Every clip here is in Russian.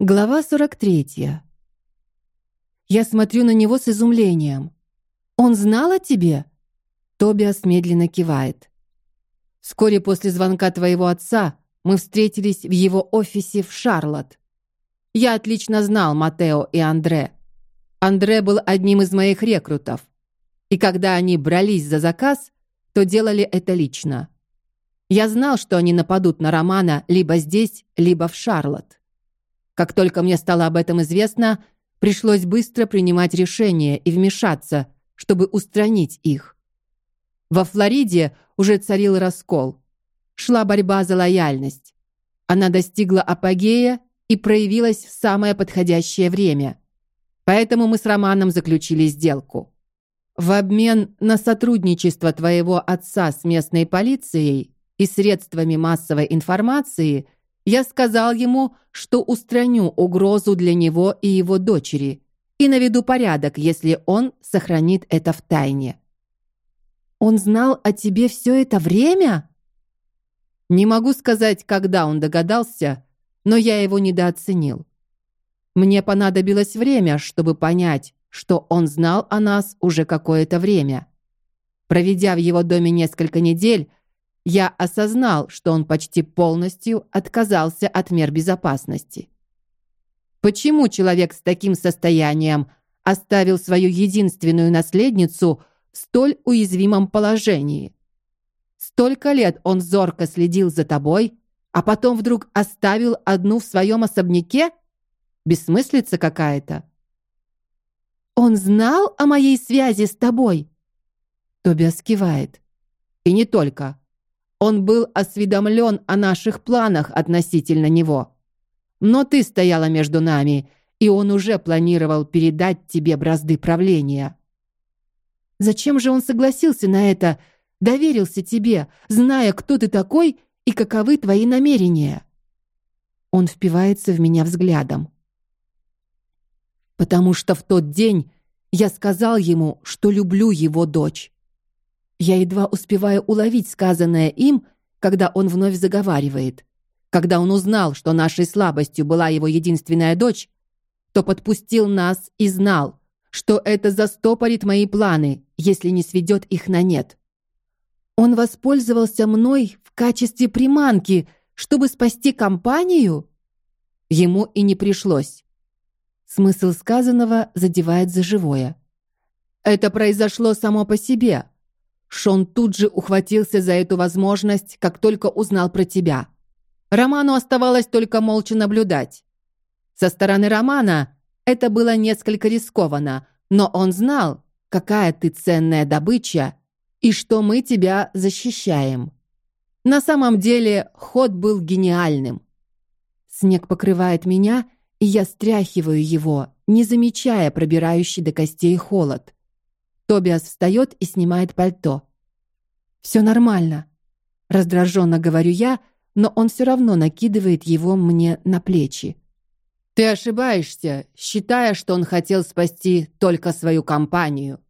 Глава 43. Я смотрю на него с изумлением. Он знал о тебе? Тобиас медленно кивает. Вскоре после звонка твоего отца мы встретились в его офисе в Шарлотт. Я отлично знал Матео и Андре. Андре был одним из моих рекрутов. И когда они брались за заказ, то делали это лично. Я знал, что они нападут на Романа либо здесь, либо в Шарлотт. Как только мне стало об этом известно, пришлось быстро принимать решение и вмешаться, чтобы устранить их. Во Флориде уже царил раскол. Шла борьба за лояльность. Она достигла апогея и проявилась в самое подходящее время. Поэтому мы с Романом заключили сделку. В обмен на сотрудничество твоего отца с местной полицией и средствами массовой информации я сказал ему, что устраню угрозу для него и его дочери и наведу порядок, если он сохранит это в тайне. Он знал о тебе все это время? Не могу сказать, когда он догадался, но я его недооценил. Мне понадобилось время, чтобы понять, что он знал о нас уже какое-то время. Проведя в его доме несколько недель, я осознал, что он почти полностью отказался от мер безопасности. Почему человек с таким состоянием оставил свою единственную наследницу в столь уязвимом положении? Столько лет он зорко следил за тобой, а потом вдруг оставил одну в своем особняке? Бессмыслица какая-то. Он знал о моей связи с тобой. Тобиас кивает. И не только. Он был осведомлен о наших планах относительно него. Но ты стояла между нами, и он уже планировал передать тебе бразды правления. Зачем же он согласился на это? Доверился тебе, зная, кто ты такой и каковы твои намерения. Он впивается в меня взглядом. Потому что в тот день я сказал ему, что люблю его дочь. Я едва успеваю уловить сказанное им, когда он вновь заговаривает. Когда он узнал, что нашей слабостью была его единственная дочь, то подпустил нас и знал, что это застопорит мои планы, если не сведет их на нет. Он воспользовался мной в качестве приманки, чтобы спасти компанию? Ему и не пришлось. Смысл сказанного задевает за живое. Это произошло само по себе. Шон тут же ухватился за эту возможность, как только узнал про тебя. Роману оставалось только молча наблюдать. Со стороны Романа это было несколько рискованно, но он знал, какая ты ценная добыча и что мы тебя защищаем. На самом деле, ход был гениальным. Снег покрывает меня, и я стряхиваю его, не замечая пробирающий до костей холод. Тобиас встает и снимает пальто. Все нормально, раздраженно говорю я, но он все равно накидывает его мне на плечи. Ты ошибаешься, считая, что он хотел спасти только свою компанию.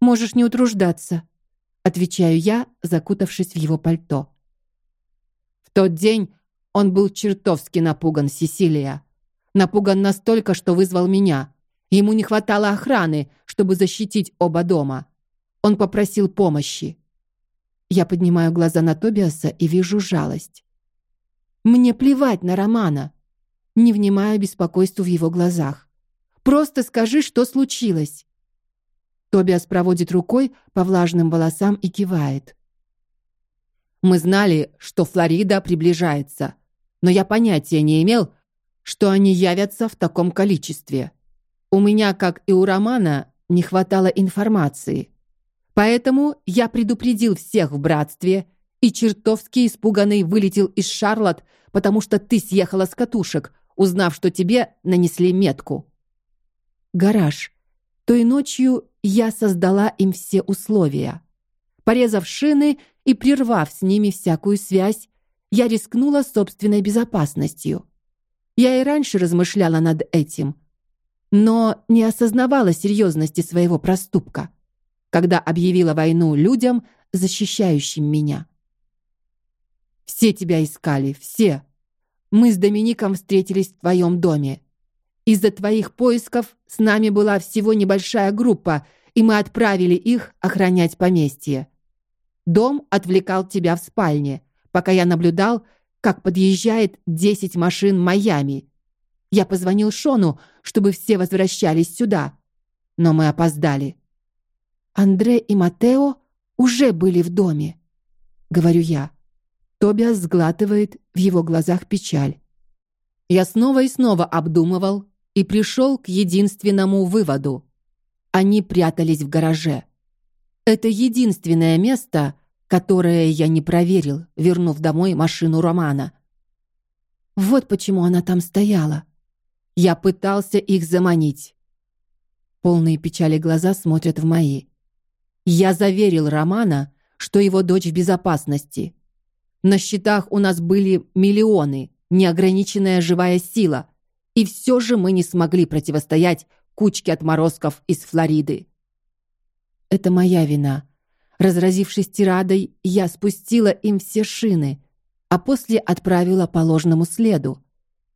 Можешь не утруждаться, отвечаю я, закутавшись в его пальто. В тот день он был чертовски напуган, Сесилия. Напуган настолько, что вызвал меня. Ему не хватало охраны, чтобы защитить оба дома. Он попросил помощи. Я поднимаю глаза на Тобиаса и вижу жалость. Мне плевать на Романа. Не внимаю беспокойству в его глазах. Просто скажи, что случилось. Тобиас проводит рукой по влажным волосам и кивает. Мы знали, что Флорида приближается, но я понятия не имел, что они явятся в таком количестве. У меня, как и у Романа, не хватало информации. Поэтому я предупредил всех в братстве и чертовски испуганный вылетел из Шарлотт, потому что ты съехала с катушек, узнав, что тебе нанесли метку. Гараж. Той ночью я создала им все условия. Порезав шины и прервав с ними всякую связь, я рискнула собственной безопасностью. Я и раньше размышляла над этим, но не осознавала серьезности своего проступка, когда объявила войну людям, защищающим меня. Все тебя искали, все. Мы с Домиником встретились в твоем доме. Из-за твоих поисков с нами была всего небольшая группа, и мы отправили их охранять поместье. Дом отвлекал тебя в спальне, пока я наблюдал, как подъезжает десять машин Майами. Я позвонил Шону, чтобы все возвращались сюда, но мы опоздали. Андре и Матео уже были в доме, говорю я. Тобиас сглатывает, в его глазах печаль. Я снова и снова обдумывал и пришел к единственному выводу. Они прятались в гараже. Это единственное место, которое я не проверил, вернув домой машину Романа. Вот почему она там стояла. Я пытался их заманить. Полные печали глаза смотрят в мои. Я заверил Романа, что его дочь в безопасности. На счетах у нас были миллионы, неограниченная живая сила, и все же мы не смогли противостоять кучке отморозков из Флориды. Это моя вина. Разразившись тирадой, я спустила им все шины, а после отправила по ложному следу.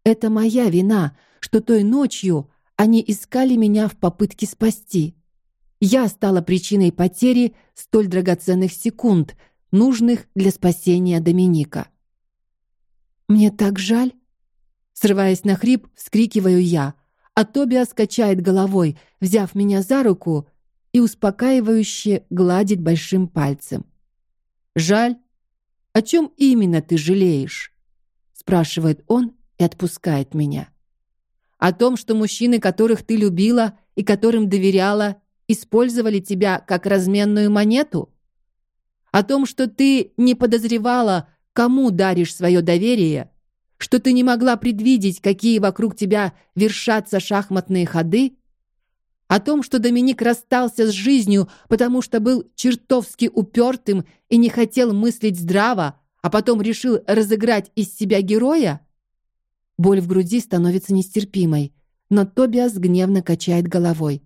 Это моя вина, что той ночью они искали меня в попытке спасти. Я стала причиной потери столь драгоценных секунд, нужных для спасения Доминика. Мне так жаль, срываясь на хрип, вскрикиваю я, а Тобиас качает головой, взяв меня за руку и успокаивающе гладит большим пальцем. Жаль? О чем именно ты жалеешь? спрашивает он и отпускает меня. О том, что мужчины, которых ты любила и которым доверяла, использовали тебя как разменную монету? О том, что ты не подозревала, кому даришь свое доверие, что ты не могла предвидеть, какие вокруг тебя вершатся шахматные ходы? О том, что Доминик расстался с жизнью, потому что был чертовски упертым и не хотел мыслить здраво, а потом решил разыграть из себя героя? Боль в груди становится нестерпимой, но Тобиас гневно качает головой.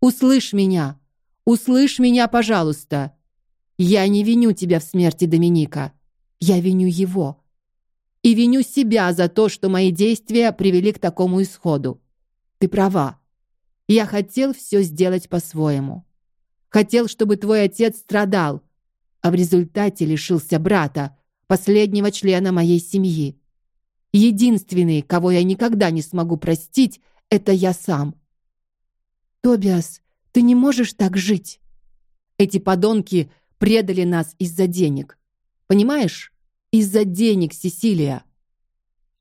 Услышь меня. Услышь меня, пожалуйста. Я не виню тебя в смерти Доминика. Я виню его. И виню себя за то, что мои действия привели к такому исходу. Ты права. Я хотел все сделать по-своему. Хотел, чтобы твой отец страдал, а в результате лишился брата, последнего члена моей семьи. Единственный, кого я никогда не смогу простить, это я сам. Тобиас, ты не можешь так жить. Эти подонки предали нас из-за денег. Понимаешь? Из-за денег, Сесилия.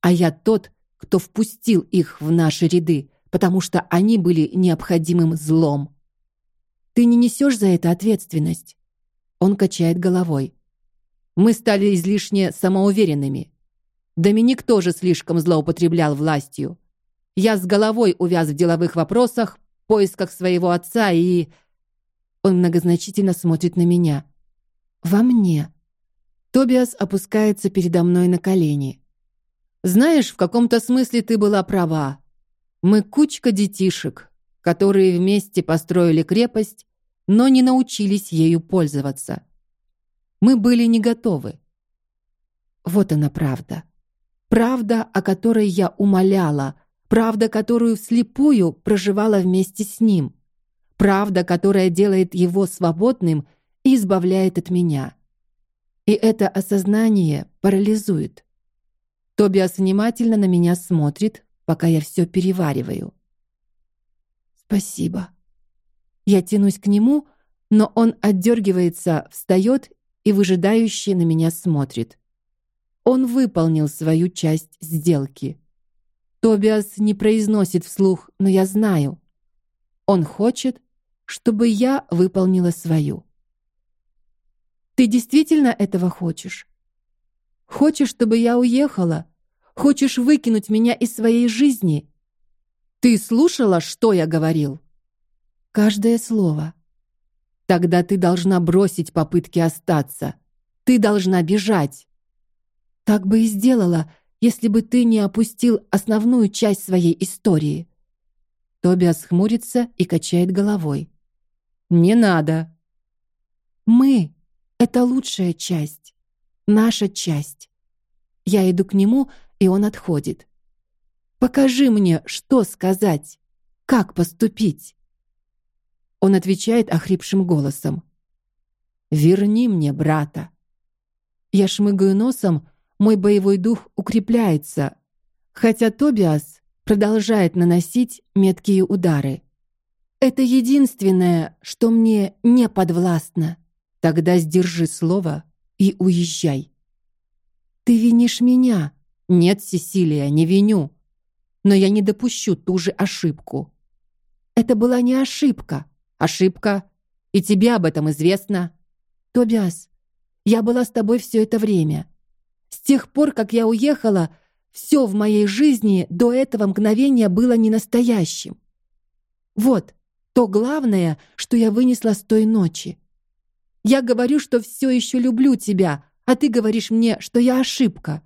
А я тот, кто впустил их в наши ряды, потому что они были необходимым злом. Ты не несешь за это ответственность. Он качает головой. Мы стали излишне самоуверенными. Доминик тоже слишком злоупотреблял властью. Я с головой увяз в деловых вопросах, поисках своего отца и Он многозначительно смотрит на меня. Во мне. Тобиас опускается передо мной на колени. Знаешь, в каком-то смысле ты была права. Мы кучка детишек, которые вместе построили крепость, но не научились ею пользоваться. Мы были не готовы. Вот она правда. Правда, о которой я умоляла, Правда, которую вслепую проживала вместе с ним. Правда, которая делает его свободным и избавляет от меня. И это осознание парализует. Тобиас внимательно на меня смотрит, пока я все перевариваю. Спасибо. Я тянусь к нему, но он отдергивается, встает и выжидающе на меня смотрит. Он выполнил свою часть сделки. Тобиас не произносит вслух, но я знаю. Он хочет, чтобы я выполнила свою. Ты действительно этого хочешь? Хочешь, чтобы я уехала? Хочешь выкинуть меня из своей жизни? Ты слушала, что я говорил? Каждое слово. Тогда ты должна бросить попытки остаться. Ты должна бежать. Так бы и сделала, если бы ты не опустил основную часть своей истории. Тобиас хмурится и качает головой. Не надо. Мы это лучшая часть, наша часть. Я иду к нему и он отходит. Покажи мне, что сказать, как поступить. Он отвечает охрипшим голосом: Верни мне брата. Я шмыгаю носом, мой боевой дух укрепляется, хотя Тобиас продолжает наносить меткие удары. Это единственное, что мне не подвластно. Тогда сдержи слово и уезжай. Ты винишь меня? Нет, Сесилия, не виню. Но я не допущу ту же ошибку. Это была не ошибка. Ошибка. И тебе об этом известно. Тобиас, я была с тобой все это время. С тех пор, как я уехала, все в моей жизни до этого мгновения было не настоящим. Вот то главное, что я вынесла с той ночи. Я говорю, что все еще люблю тебя, а ты говоришь мне, что я ошибка.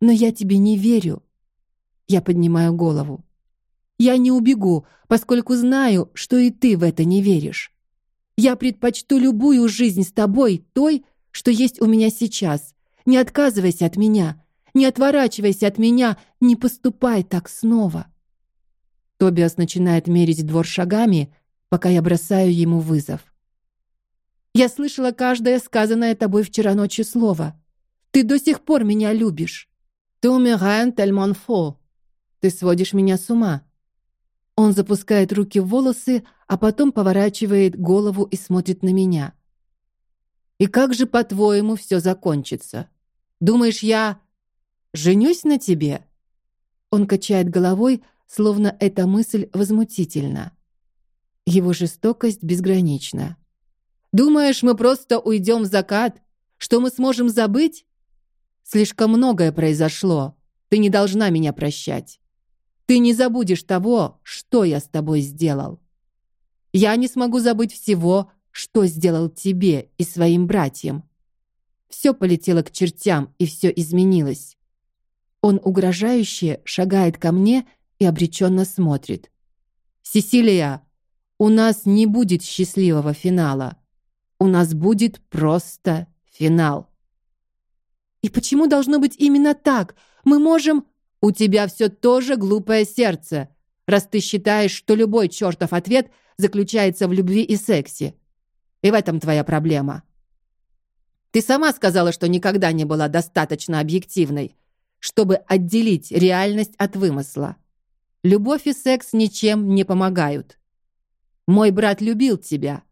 Но я тебе не верю. Я поднимаю голову. Я не убегу, поскольку знаю, что и ты в это не веришь. Я предпочту любую жизнь с тобой той, что есть у меня сейчас. Не отказывайся от меня, не отворачивайся от меня, не поступай так снова. Тобиас начинает мерить двор шагами, пока я бросаю ему вызов. Я слышала каждое сказанное тобой вчера ночью слово. Ты до сих пор меня любишь. Ты умираен tellement faux. Ты сводишь меня с ума. Он запускает руки в волосы, а потом поворачивает голову и смотрит на меня. И как же, по-твоему, все закончится? Думаешь, я женюсь на тебе? Он качает головой, словно эта мысль возмутительна. Его жестокость безгранична. Думаешь, мы просто уйдем в закат, что мы сможем забыть? Слишком многое произошло. Ты не должна меня прощать. Ты не забудешь того, что я с тобой сделал. Я не смогу забыть всего, что сделал тебе и своим братьям. Все полетело к чертям, и все изменилось. Он угрожающе шагает ко мне и обреченно смотрит. Сесилия, у нас не будет счастливого финала. У нас будет просто финал. И почему должно быть именно так? Мы можем у тебя все тоже глупое сердце, раз ты считаешь, что любой чертов ответ заключается в любви и сексе. И в этом твоя проблема. Ты сама сказала, что никогда не была достаточно объективной, чтобы отделить реальность от вымысла. Любовь и секс ничем не помогают. Мой брат любил тебя.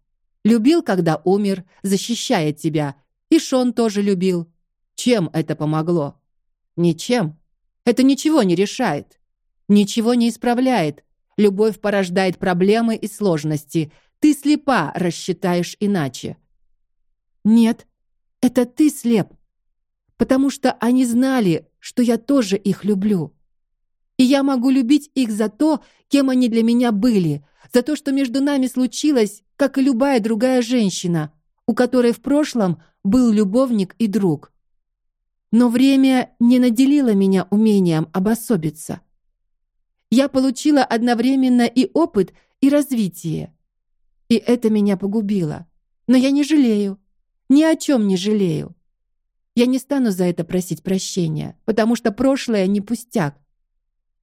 Любил, когда умер, защищая тебя. И Шон тоже любил. Чем это помогло? Ничем. Это ничего не решает, ничего не исправляет. Любовь порождает проблемы и сложности. Ты слепа, рассчитаешь иначе. Нет, это ты слеп, потому что они знали, что я тоже их люблю. И я могу любить их за то, кем они для меня были, за то, что между нами случилось, как и любая другая женщина, у которой в прошлом был любовник и друг. Но время не наделило меня умением обособиться. Я получила одновременно и опыт, и развитие. И это меня погубило. Но я не жалею. Ни о чем не жалею. Я не стану за это просить прощения, потому что прошлое не пустяк.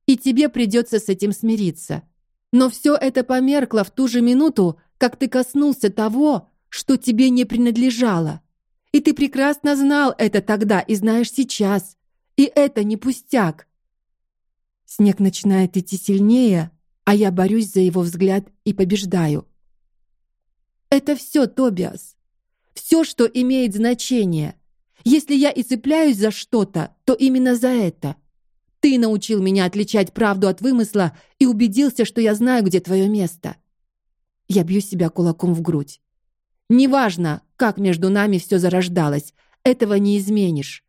И тебе придется с этим смириться. Но все это померкло в ту же минуту, как ты коснулся того, что тебе не принадлежало. И ты прекрасно знал это тогда и знаешь сейчас. И это не пустяк. Снег начинает идти сильнее, а я борюсь за его взгляд и побеждаю. Это все, Тобиас. Все, что имеет значение. Если я и цепляюсь за что-то, то именно за это. Ты научил меня отличать правду от вымысла и убедился, что я знаю, где твое место. Я бью себя кулаком в грудь. Неважно, как между нами все зарождалось, этого не изменишь.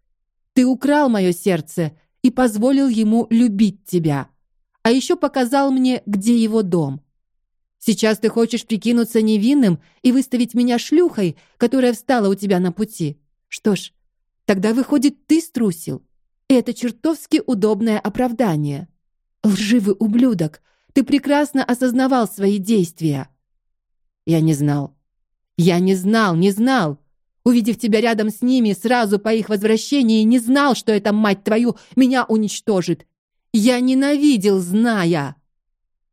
Ты украл мое сердце и позволил ему любить тебя, а еще показал мне, где его дом. Сейчас ты хочешь прикинуться невинным и выставить меня шлюхой, которая встала у тебя на пути. Что ж, тогда выходит, ты струсил. И это чертовски удобное оправдание. Лживый ублюдок, ты прекрасно осознавал свои действия. Я не знал. Я не знал, не знал. Увидев тебя рядом с ними, сразу по их возвращении не знал, что эта мать твою меня уничтожит. Я ненавидел, зная.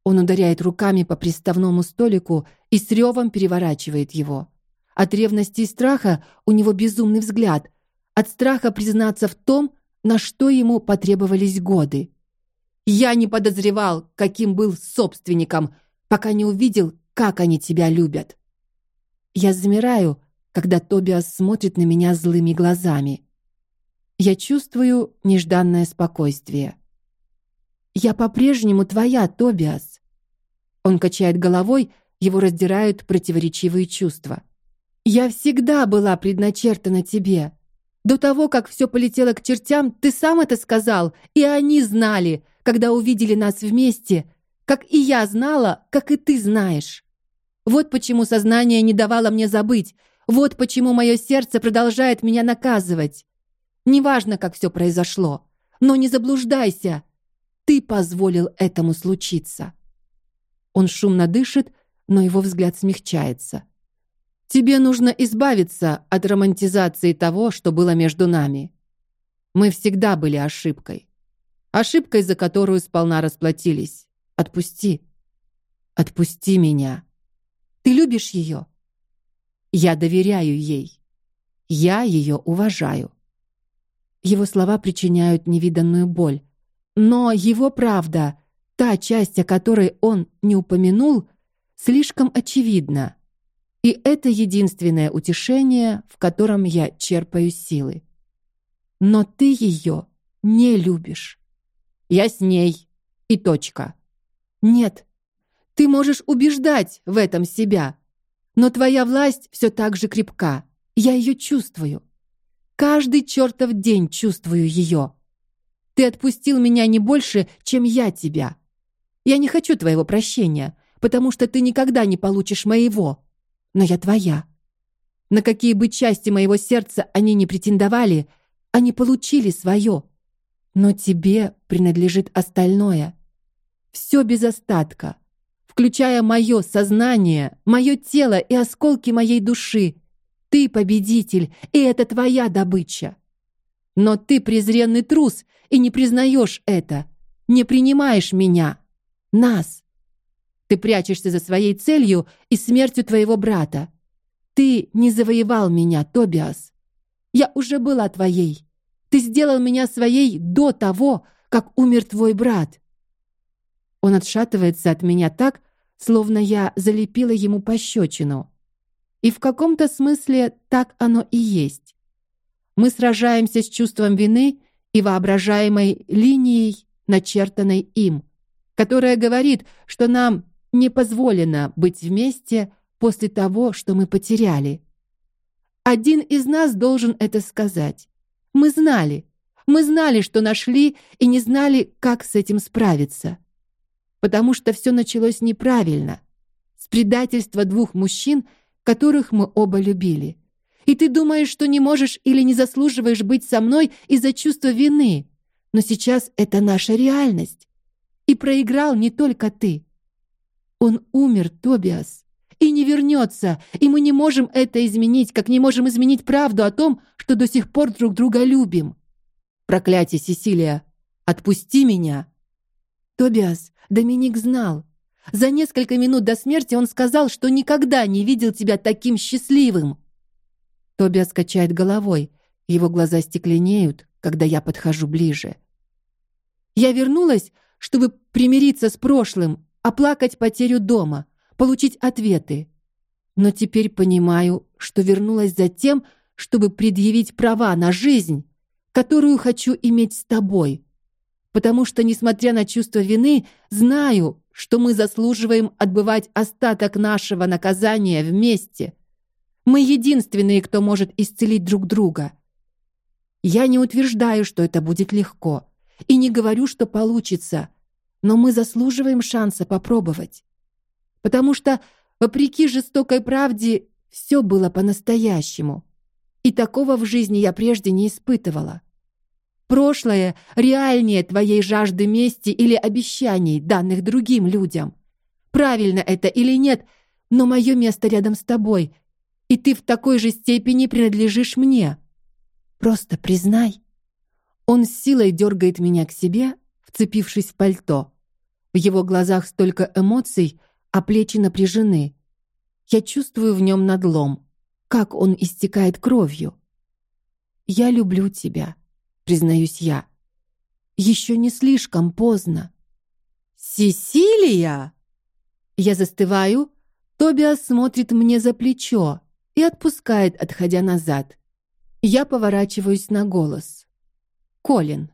Он ударяет руками по приставному столику и с ревом переворачивает его. От ревности и страха у него безумный взгляд. От страха признаться в том, на что ему потребовались годы. Я не подозревал, каким был собственником, пока не увидел, как они тебя любят. Я замираю, когда Тобиас смотрит на меня злыми глазами. Я чувствую нежданное спокойствие. Я по-прежнему твоя, Тобиас. Он качает головой, его раздирают противоречивые чувства. Я всегда была предначертана тебе. До того, как все полетело к чертям, ты сам это сказал, и они знали, когда увидели нас вместе, как и я знала, как и ты знаешь. Вот почему сознание не давало мне забыть, вот почему мое сердце продолжает меня наказывать. Неважно, как все произошло, но не заблуждайся. Ты позволил этому случиться. Он шумно дышит, но его взгляд смягчается. Тебе нужно избавиться от романтизации того, что было между нами. Мы всегда были ошибкой. Ошибкой, за которую сполна расплатились. Отпусти. Отпусти меня. Ты любишь ее? Я доверяю ей. Я ее уважаю. Его слова причиняют невиданную боль, но его правда, та часть, о которой он не упомянул, слишком очевидна. И это единственное утешение, в котором я черпаю силы. Но ты ее не любишь. Я с ней. И точка. Нет. Ты можешь убеждать в этом себя, но твоя власть все так же крепка. Я ее чувствую. Каждый чертов день чувствую ее. Ты отпустил меня не больше, чем я тебя. Я не хочу твоего прощения, потому что ты никогда не получишь моего. Но я твоя. На какие бы части моего сердца они не претендовали, они получили свое. Но тебе принадлежит остальное. Все без остатка включая мое сознание, мое тело и осколки моей души. Ты победитель, и это твоя добыча. Но ты презренный трус и не признаешь это, не принимаешь меня, нас. Ты прячешься за своей целью и смертью твоего брата. Ты не завоевал меня, Тобиас. Я уже была твоей. Ты сделал меня своей до того, как умер твой брат. Он отшатывается от меня так, словно я залепила ему пощечину. И в каком-то смысле так оно и есть. Мы сражаемся с чувством вины и воображаемой линией, начертанной им, которая говорит, что нам не позволено быть вместе после того, что мы потеряли. Один из нас должен это сказать. Мы знали, мы знали, что нашли, и не знали, как с этим справиться потому что все началось неправильно, с предательства двух мужчин, которых мы оба любили. И ты думаешь, что не можешь или не заслуживаешь быть со мной из-за чувства вины. Но сейчас это наша реальность. И проиграл не только ты. Он умер, Тобиас, и не вернется, и мы не можем это изменить, как не можем изменить правду о том, что до сих пор друг друга любим. Проклятие, Сесилия, отпусти меня. Тобиас, Доминик знал. За несколько минут до смерти он сказал, что никогда не видел тебя таким счастливым. Тобиас качает головой. Его глаза стекленеют, когда я подхожу ближе. Я вернулась, чтобы примириться с прошлым, оплакать потерю дома, получить ответы. Но теперь понимаю, что вернулась за тем, чтобы предъявить права на жизнь, которую хочу иметь с тобой потому что, несмотря на чувство вины, знаю, что мы заслуживаем отбывать остаток нашего наказания вместе. Мы единственные, кто может исцелить друг друга. Я не утверждаю, что это будет легко, и не говорю, что получится, но мы заслуживаем шанса попробовать. Потому что, вопреки жестокой правде, все было по-настоящему. И такого в жизни я прежде не испытывала. Прошлое реальнее твоей жажды мести или обещаний, данных другим людям. Правильно это или нет, но мое место рядом с тобой. И ты в такой же степени принадлежишь мне. Просто признай. Он с силой дергает меня к себе, вцепившись в пальто. В его глазах столько эмоций, а плечи напряжены. Я чувствую в нем надлом, как он истекает кровью. Я люблю тебя, признаюсь я. Еще не слишком поздно. Сесилия! Я застываю. Тобиас смотрит мне за плечо и отпускает, отходя назад. Я поворачиваюсь на голос. Колин.